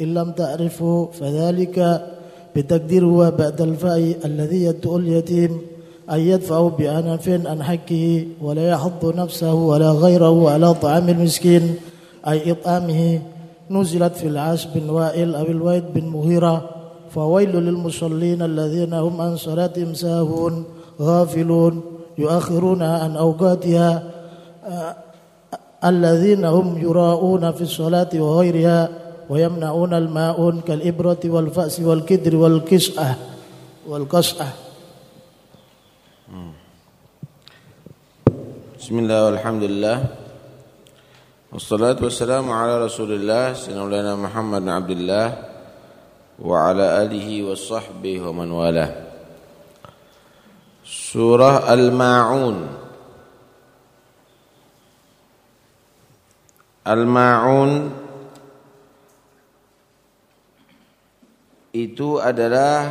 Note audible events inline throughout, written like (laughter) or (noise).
إن لم تعرفه فذلك بتقدير هو بعد الفاء الذي يدعو اليتيم أن يدفع بأنف عن حقه ولا يحض نفسه ولا غيره على طعام المسكين أي إطعامه. نزلت في العاش بن وائل أو الويد بن مغيرة فويل للمصلين الذين هم عن صلاتهم ساهون غافلون يؤخرون عن أوقاتها الذين هم يراءون في الصلاة وغيرها. ويمنعون الماء كالإبرة والفأس والكدر والكسأة والقسأة بسم الله والحمد لله. والصلاة والسلام على رسول الله سيدنا محمد بن عبد الله وعلى آله وصحبه ومن والاه. سورة الماعون. الماعون itu adalah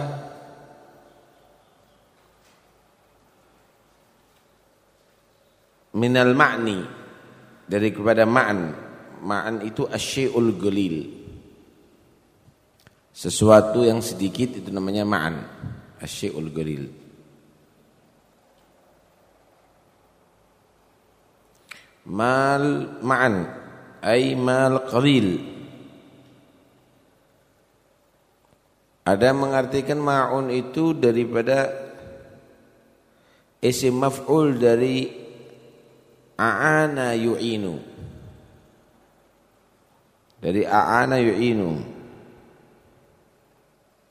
minal ma'ni dari kepada ma'an. Ma'an itu asyai'ul galil sesuatu yang sedikit itu namanya ma'an asyai'ul galil mal ma'an ay mal qalil Ada mengartikan ma'un itu daripada isim maf'ul dari a'ana yu'inu. Dari a'ana yu'inu.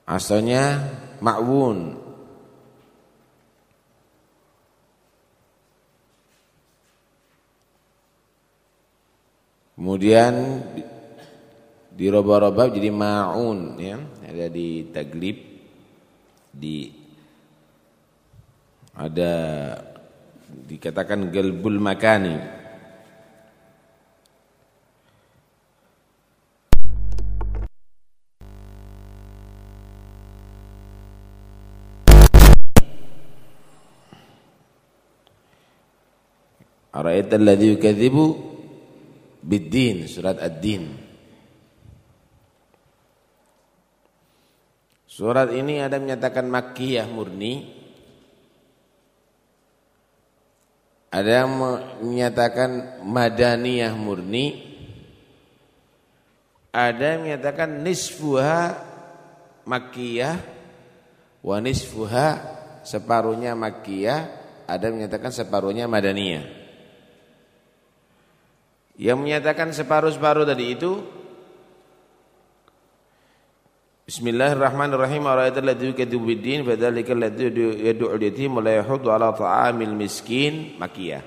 Asalnya ma'wun. Kemudian diroba-roba jadi ma'un ya ada di taglib di ada dikatakan galbul makani. Ara'aita alladhi yukadzibu bid-din surat ad-din Surat ini ada menyatakan makkiyah murni. Ada yang menyatakan madaniyah murni. Ada yang menyatakan nisfuha makkiyah Wa nisfuha separuhnya makkiyah Ada yang menyatakan separuhnya madaniyah. Yang menyatakan separuh-separuh tadi itu Bismillahirrahmanirrahim. Ara'aital ladzi yukadzibu bid-din fadzalika alladzi yad'u al-yatim la yahuddu 'ala ta'amil miskin makiyah.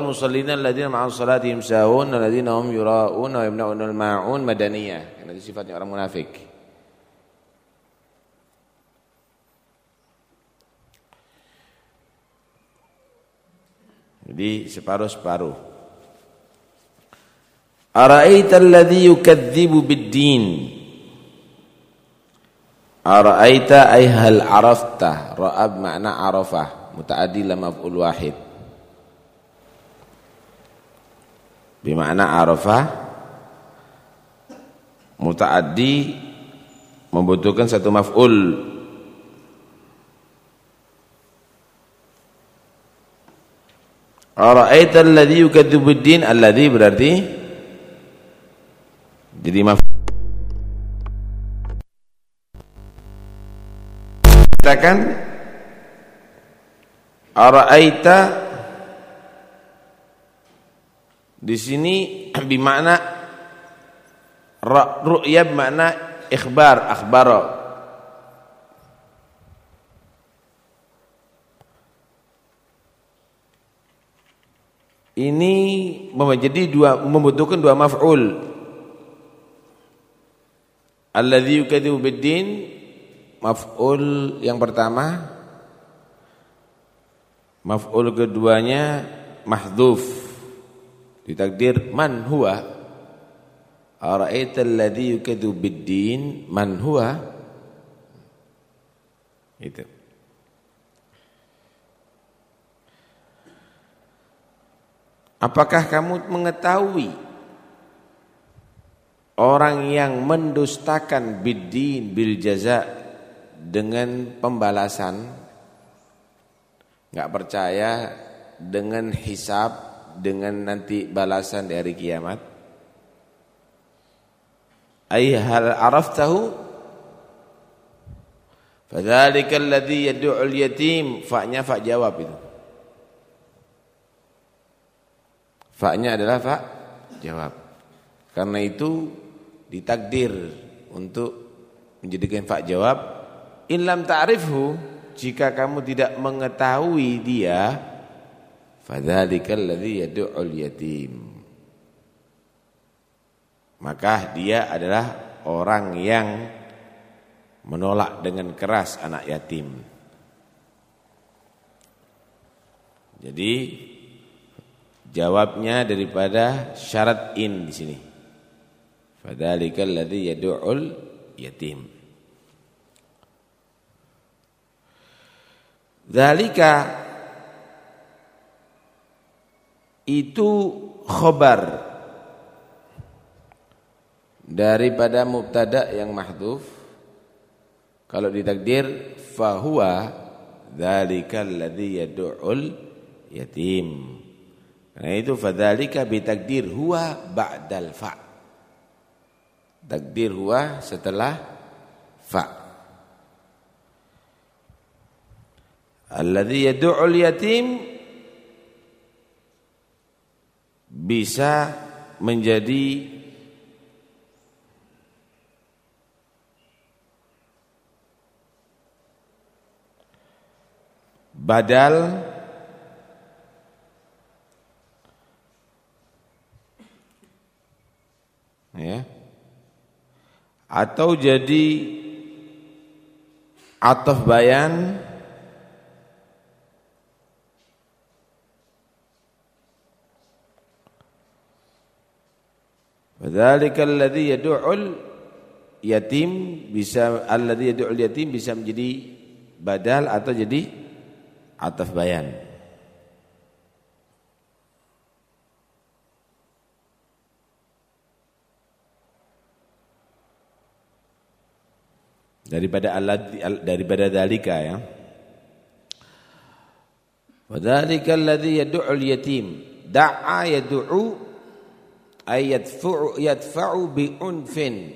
Musallina alladziina ma'an salatihim sahun alladziina hum yura'un wa yamna'una al-ma'un madaniyah. Ini sifatnya orang munafik. Jadi separuh-separuh. Ara'aita alladhi yukadzibu bid-din Ara'aita ay hal arafta Ra'ab makna arafah Muta'adi la maf'ul wahid Bimakna arafah Muta'adi Membutuhkan satu maf'ul Ara'aita alladhi yukadzibu bid-din Alladhi berarti jadi maaf. Katakan araaita? Di sini (clears throat) bermakna ru'ya bermakna ikhbar akhbara. Ini menjadi dua membutuhkan dua maf'ul Alladhi yukadzibu bid-din maf'ul yang pertama maf'ul keduanya mahdhuf. Ditakdir man huwa. Ara'aita alladhi yukadzibu bid-din man huwa. Itu. Apakah kamu mengetahui orang yang mendustakan biddin bil jaza dengan pembalasan nggak percaya dengan hisab dengan nanti balasan dari kiamat ay hal araftahu Fadzalikal ladzi yad'ul yatim, fa-nya fa jawab itu. Fa-nya adalah fa jawab. Karena itu ditakdir untuk menjadikan fa jawab in lam ta'rifhu jika kamu tidak mengetahui dia fadzalikal ladzi yad'ul yatim. Maka dia adalah orang yang menolak dengan keras anak yatim. Jadi jawabnya daripada syarat in di sini. Fadzalikal ladzi yad'ul yatim. Dzalika itu khobar daripada mubtada yang mahdhuf kalau ditakdir fahuwa dzalikal ladzi yad'ul yatim. Karena itu fadzalika bitakdir huwa ba'dal fa. Takdir huwa setelah fa. Alladzi yad'ul yatim bisa menjadi badal ya atau jadi ataf bayan Wadzalikal ladzi yad'ul yatim bisa alladzi yad'ul yatim bisa menjadi badal atau jadi ataf bayan daripada daripada dalika ya Wadzalika alladhi yad'u al-yatim da'a yad'u ay yadfa'u yadfa'u bi unfin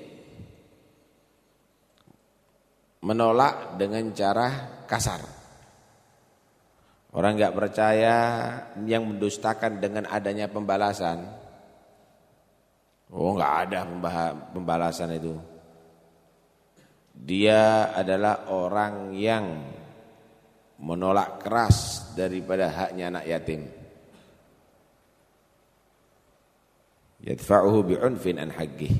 menolak dengan cara kasar Orang nggak percaya yang mendustakan dengan adanya pembalasan. Oh nggak ada pembalasan itu. Dia adalah orang yang menolak keras daripada haknya anak yatim. Yadfa'uhu bi'unfin an haqqih.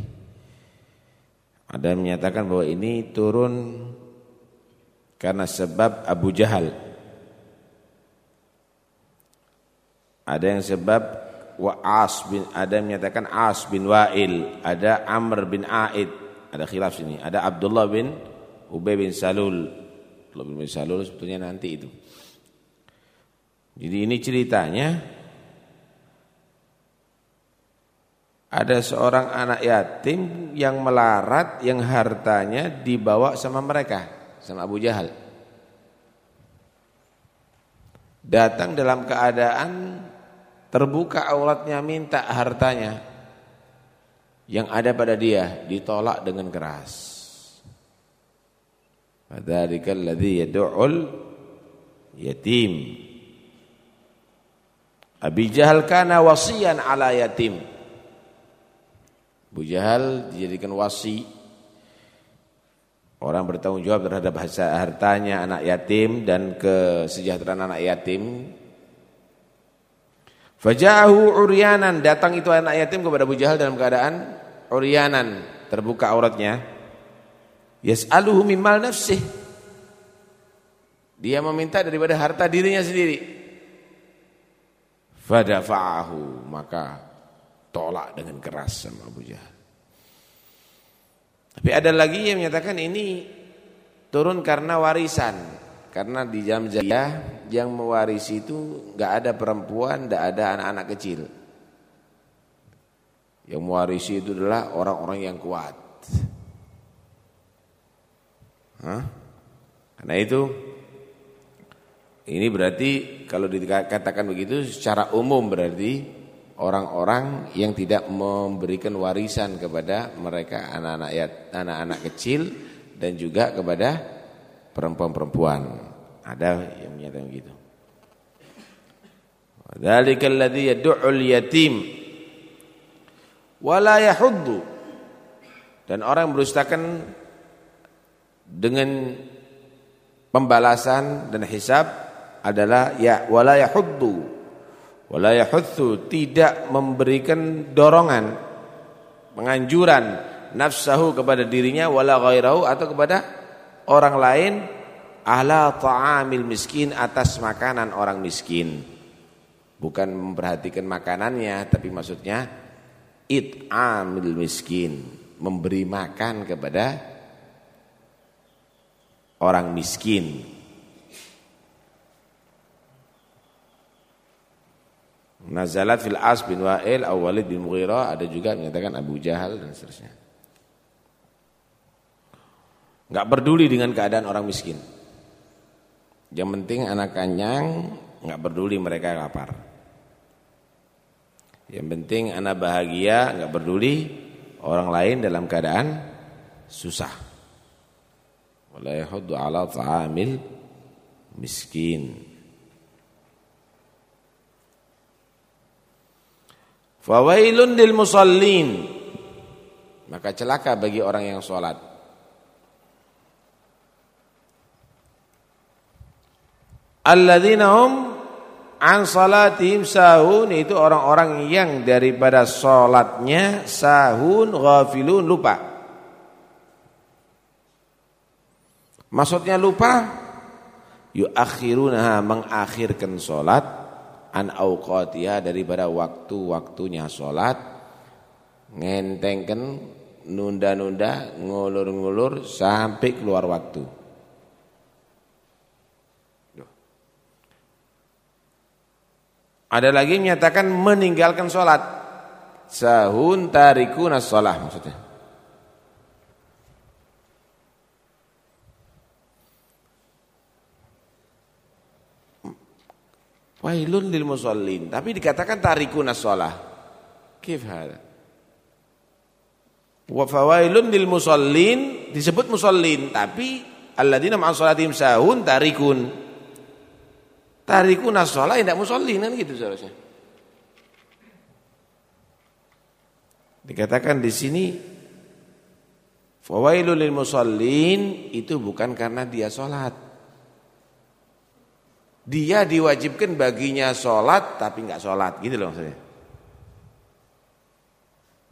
Ada yang menyatakan bahwa ini turun karena sebab Abu Jahal Ada yang sebab Wa'as bin ada yang menyatakan As bin Wa'il, ada Amr bin Aid, ada khilaf sini. Ada Abdullah bin Ubay bin Salul. Abdullah bin Salul sebetulnya nanti itu. Jadi ini ceritanya ada seorang anak yatim yang melarat yang hartanya dibawa sama mereka, sama Abu Jahal. Datang dalam keadaan terbuka auratnya minta hartanya yang ada pada dia ditolak dengan keras. Fadzalika alladhi yad'ul yatim. Abi Jahal kana wasiyan ala yatim. Abu Jahal dijadikan wasi Orang bertanggung jawab terhadap hartanya anak yatim dan kesejahteraan anak yatim Fajahu uryanan datang itu anak yatim kepada Abu Jahal dalam keadaan uryanan terbuka auratnya. Yas'aluhu mimmal nafsih. Dia meminta daripada harta dirinya sendiri. Fadafa'ahu maka tolak dengan keras sama Abu Jahal. Tapi ada lagi yang menyatakan ini turun karena warisan. Karena di jam jahiliyah yang mewarisi itu nggak ada perempuan, nggak ada anak-anak kecil. Yang mewarisi itu adalah orang-orang yang kuat. Hah? Karena itu ini berarti kalau dikatakan begitu secara umum berarti orang-orang yang tidak memberikan warisan kepada mereka anak-anak anak-anak kecil dan juga kepada perempuan-perempuan. Ada yang menyatakan begitu. Dzalikal ladzi yad'ul yatim wala yahuddu. Dan orang berustakan dengan pembalasan dan hisab adalah ya wala yahuddu wala yahutsu tidak memberikan dorongan penganjuran nafsahu kepada dirinya wala ghairahu atau kepada orang lain ala ta'amil miskin atas makanan orang miskin bukan memperhatikan makanannya tapi maksudnya it'amil miskin memberi makan kepada orang miskin Nazalat fil As bin Wa'il atau Walid bin Mughirah ada juga menyatakan Abu Jahal dan seterusnya. Enggak peduli dengan keadaan orang miskin. Yang penting anak kanyang, enggak peduli mereka lapar. Yang penting anak bahagia, enggak peduli orang lain dalam keadaan susah. Wala ala ta'amil miskin. Fawailun lil musallin. Maka celaka bagi orang yang sholat. Alladzina hum an salatihim sahun. Itu orang-orang yang daripada sholatnya sahun ghafilun lupa. Maksudnya lupa? Yuakhiruna mengakhirkan sholat an auqatiha daripada waktu-waktunya sholat ngentengken nunda-nunda ngulur-ngulur sampai keluar waktu ada lagi menyatakan meninggalkan sholat sahun tarikuna sholat maksudnya Wailun lil musallin. Tapi dikatakan tarikun as-shalah. Kif hada? Wa lil musallin disebut musallin, tapi alladzina ma'a salatihim sahun tarikun. Tarikun as-shalah tidak musallin kan gitu seharusnya. Dikatakan di sini fawailun lil musallin itu bukan karena dia salat. Dia diwajibkan baginya sholat tapi nggak sholat gitu loh maksudnya.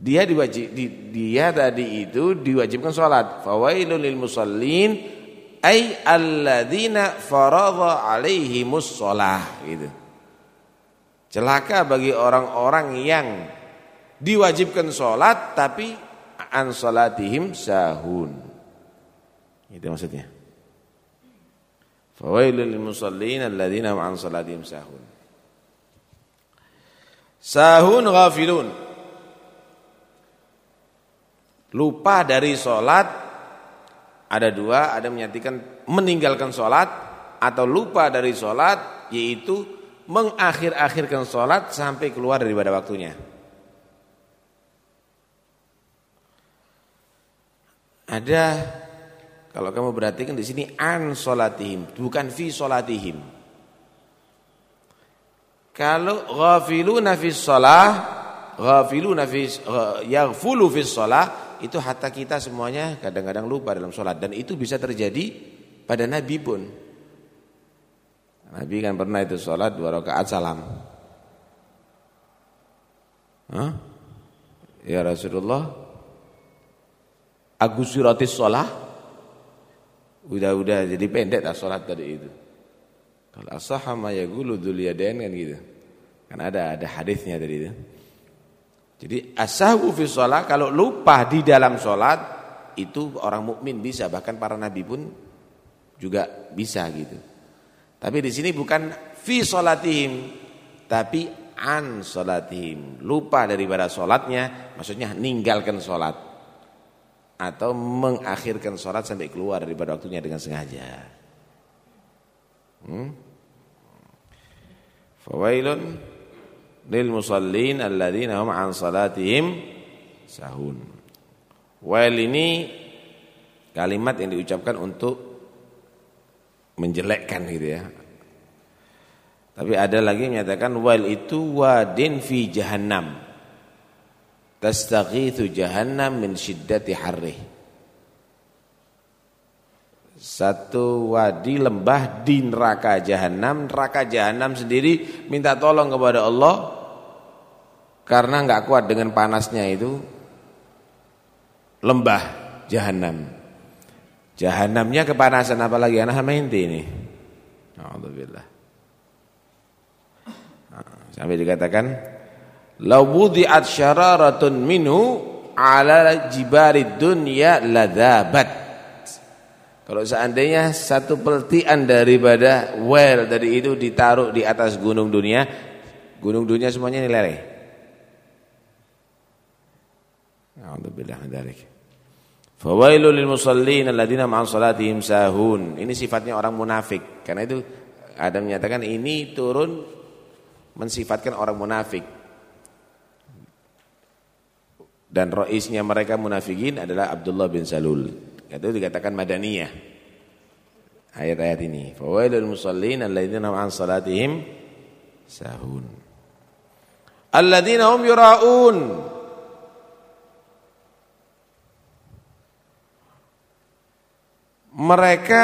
Dia diwajib di, dia tadi itu diwajibkan sholat. Fawailul lil musallin ay alladzina faradha alaihimus sholah gitu. Celaka bagi orang-orang yang diwajibkan sholat tapi an sholatihim sahun. Itu maksudnya. Fawailul lil musallin alladziina an salatihim sahun. Sahun ghafilun. Lupa dari solat ada dua, ada menyatikan meninggalkan solat atau lupa dari solat yaitu mengakhir-akhirkan solat sampai keluar daripada waktunya. Ada kalau kamu perhatikan di sini an solatihim, bukan fi solatihim. Kalau ghafiluna fi shalah, ghafiluna fi yaghfulu fi shalah, itu hatta kita semuanya kadang-kadang lupa dalam sholat dan itu bisa terjadi pada Nabi pun. Nabi kan pernah itu sholat dua rakaat salam. Hah? Ya Rasulullah, agusiratis sholat Udah-udah jadi pendek lah sholat tadi itu. Kalau asaha ma yaqulu dzul yadain kan gitu. Kan ada ada hadisnya tadi itu. Jadi asahu fi sholat kalau lupa di dalam sholat itu orang mukmin bisa bahkan para nabi pun juga bisa gitu. Tapi di sini bukan fi sholatihim tapi an salatihim. Lupa daripada salatnya, maksudnya ninggalkan salat atau mengakhirkan salat sampai keluar daripada waktunya dengan sengaja. Hmm? Fawailun lil musallin alladzina hum an salatihim sahun. Wail ini kalimat yang diucapkan untuk menjelekkan gitu ya tapi ada lagi yang menyatakan wal itu wadin fi jahannam. Tastaghithu jahannam min syiddati harrih. Satu wadi lembah di neraka jahanam, neraka jahanam sendiri minta tolong kepada Allah karena enggak kuat dengan panasnya itu lembah jahanam. Jahanamnya kepanasan apalagi anak sama inti ini. Alhamdulillah. Sampai dikatakan Lau wudi'at syararatun minhu ala jibarid dunya ladzabat. Kalau seandainya satu peltian daripada well dari itu ditaruh di atas gunung dunia, gunung dunia semuanya ini leleh. Alhamdulillah dzalik. Fawailul musallin alladziina ma'an salatihim sahun. Ini sifatnya orang munafik. Karena itu ada menyatakan ini turun mensifatkan orang munafik. Dan roisnya mereka munafikin adalah Abdullah bin Salul. Itu dikatakan madaniyah. Ayat-ayat ini. Fawailul musallin alladzina an salatihim sahun. Alladzina hum yura'un. Mereka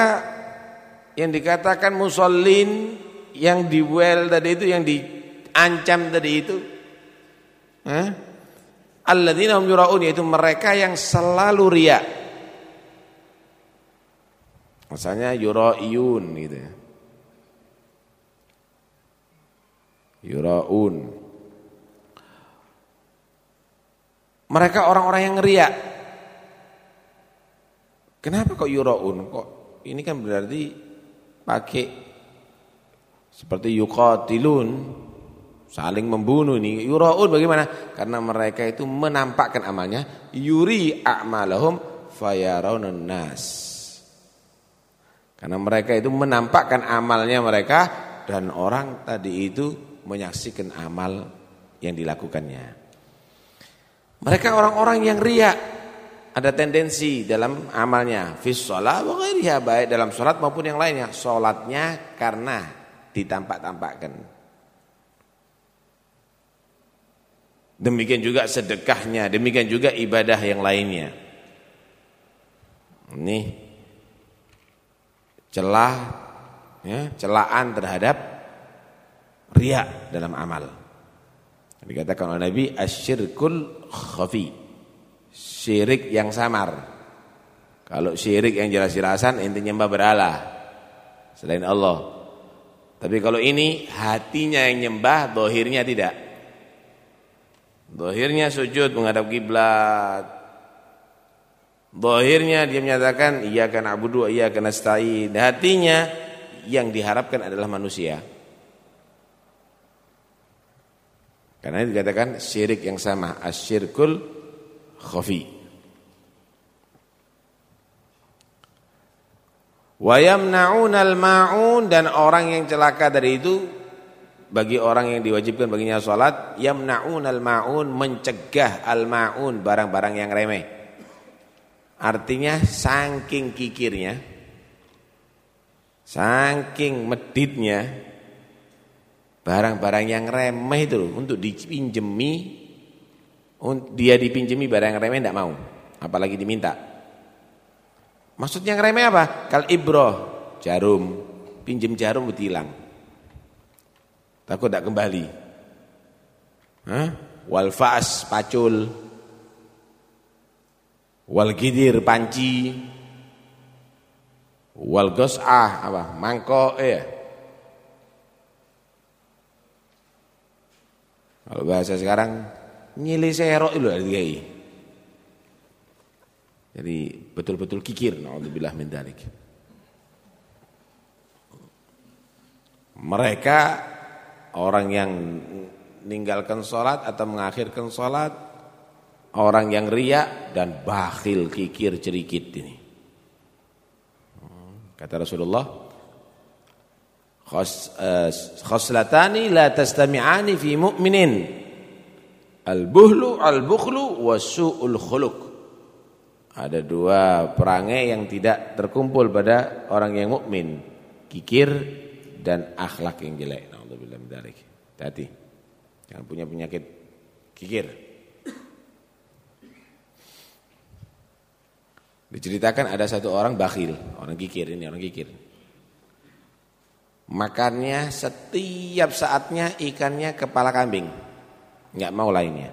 yang dikatakan musallin yang diwel tadi itu yang di ancam tadi itu eh? alladzina hum yuraun yaitu mereka yang selalu riya Misalnya yuraiyun gitu ya. Yuraun. Mereka orang-orang yang riya. Kenapa kok yuraun? Kok ini kan berarti pakai seperti yuqatilun Saling membunuh ini. Yuraun bagaimana? Karena mereka itu menampakkan amalnya. Yuri a'malahum fayarawun nas. Karena mereka itu menampakkan amalnya mereka dan orang tadi itu menyaksikan amal yang dilakukannya. Mereka orang-orang yang riak. Ada tendensi dalam amalnya. Fis sholat baik dalam sholat maupun yang lainnya. Sholatnya karena ditampak-tampakkan. Demikian juga sedekahnya, demikian juga ibadah yang lainnya. Ini celah ya, celaan terhadap riak dalam amal. Dikatakan oleh Nabi asyirkul khafi. Syirik yang samar. Kalau syirik yang jelas-jelasan intinya nyembah berhala selain Allah. Tapi kalau ini hatinya yang nyembah, dohirnya tidak. Dohirnya sujud menghadap kiblat. Dohirnya dia menyatakan iya kan abudu iya kan nasta'in. Hatinya yang diharapkan adalah manusia. Karena dikatakan syirik yang sama, asyirkul khafi. Wa yamna'unal ma'un dan orang yang celaka dari itu bagi orang yang diwajibkan baginya salat yamnaunal maun mencegah al maun barang-barang yang remeh. Artinya saking kikirnya saking meditnya barang-barang yang remeh itu untuk dipinjemi dia dipinjemi barang yang remeh tidak mau apalagi diminta. Maksudnya yang remeh apa? Kal ibroh jarum, pinjem jarum hilang. Takut tak kembali. Hah? Wal pacul. Wal gidir panci. Wal gos'ah apa? Mangkok eh. Kalau bahasa sekarang nyili serok itu dikai. Jadi betul-betul kikir naudzubillah min dzalik. Mereka orang yang meninggalkan sholat atau mengakhirkan sholat orang yang riak dan bakhil kikir cerikit ini. Kata Rasulullah, eh, khoslatani la tastami'ani fi mu'minin. Al-buhlu al-bukhlu wa su'ul khuluq. Ada dua perangai yang tidak terkumpul pada orang yang mukmin, kikir dan akhlak yang jelek. Nauzubillah min. Hati. Jangan punya penyakit kikir. Diceritakan ada satu orang bakhil, orang kikir ini orang kikir. Makannya setiap saatnya ikannya kepala kambing. Enggak mau lainnya.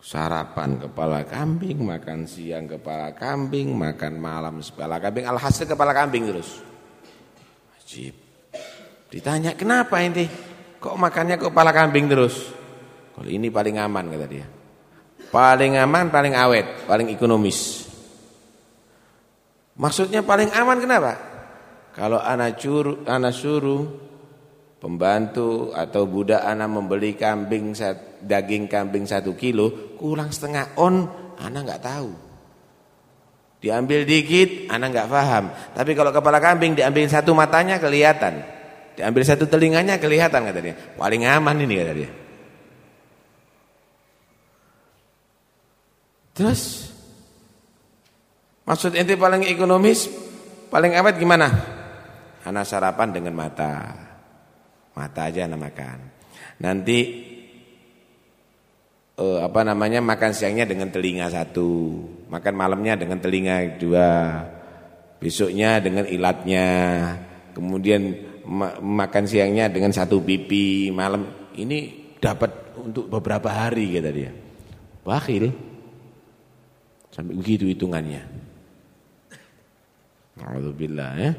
Sarapan kepala kambing, makan siang kepala kambing, makan malam kepala kambing. Alhasil kepala kambing terus. Wajib. Ditanya, kenapa ini? Kok makannya kepala kambing terus? Kalau ini paling aman kata dia. Paling aman, paling awet, paling ekonomis. Maksudnya paling aman kenapa? Kalau anak, curu, anak suruh pembantu atau budak anak membeli kambing daging kambing satu kilo kurang setengah on anak nggak tahu. Diambil dikit anak nggak paham. Tapi kalau kepala kambing diambil satu matanya kelihatan. Diambil satu telinganya kelihatan kata dia. Paling aman ini kata dia terus? Maksud ente paling ekonomis paling awet gimana? Anak sarapan dengan mata. Mata aja anak makan. Nanti uh, apa namanya makan siangnya dengan telinga satu, makan malamnya dengan telinga dua, besoknya dengan ilatnya, kemudian ma makan siangnya dengan satu pipi, malam ini dapat untuk beberapa hari kata dia. Bakhil. Sampai begitu hitungannya. Alhamdulillah ya.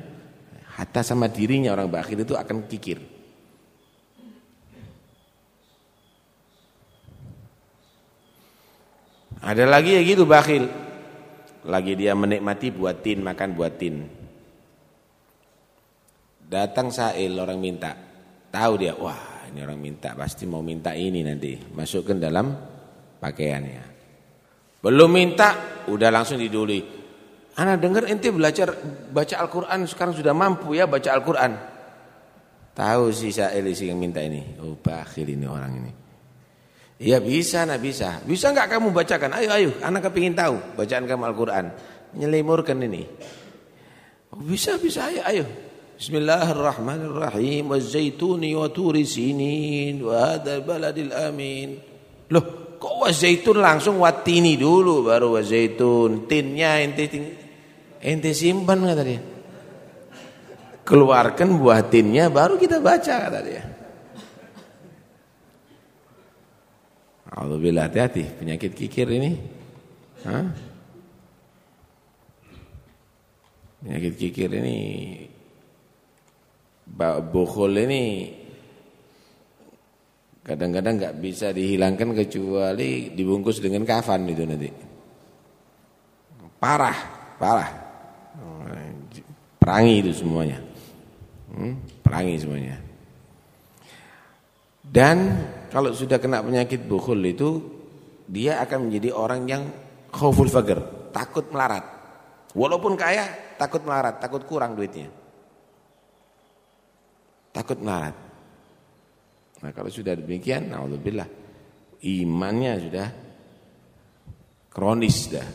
Hatta sama dirinya orang bakhil itu akan kikir. Ada lagi ya gitu bakhil. Lagi dia menikmati buatin, makan buatin. Datang sail orang minta. Tahu dia, wah ini orang minta pasti mau minta ini nanti. Masukkan dalam pakaiannya. Belum minta, udah langsung diduli. Anak dengar ente belajar baca Al-Quran sekarang sudah mampu ya baca Al-Quran. Tahu si Sa'il si yang minta ini. Oh bakhil ini orang ini. Iya bisa, nak bisa. Bisa enggak kamu bacakan? Ayo, ayo, anak kepingin tahu bacaan kamu Al-Quran. Nyelimurkan ini. Oh, bisa, bisa, ayo, ayo. Bismillahirrahmanirrahim. Wazzaituni wa turi sinin. Wa hadha baladil amin. Loh, kok wazaitun langsung watini dulu baru wazaitun. Tinnya ente, ente simpan kata dia. Keluarkan buah tinnya baru kita baca kata dia. Alhamdulillah hati-hati penyakit kikir ini. Hah? Penyakit kikir ini bukhul ini kadang-kadang nggak bisa dihilangkan kecuali dibungkus dengan kafan itu nanti. Parah, parah. Perangi itu semuanya. Hmm? Perangi semuanya. Dan kalau sudah kena penyakit bukhul itu dia akan menjadi orang yang khauful faqr, takut melarat. Walaupun kaya, takut melarat, takut kurang duitnya. Takut melarat. Nah, kalau sudah demikian, naudzubillah, imannya sudah kronis dah.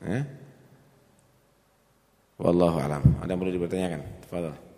Eh? Wallahu alam. Ada yang perlu dipertanyakan? Tafadhol.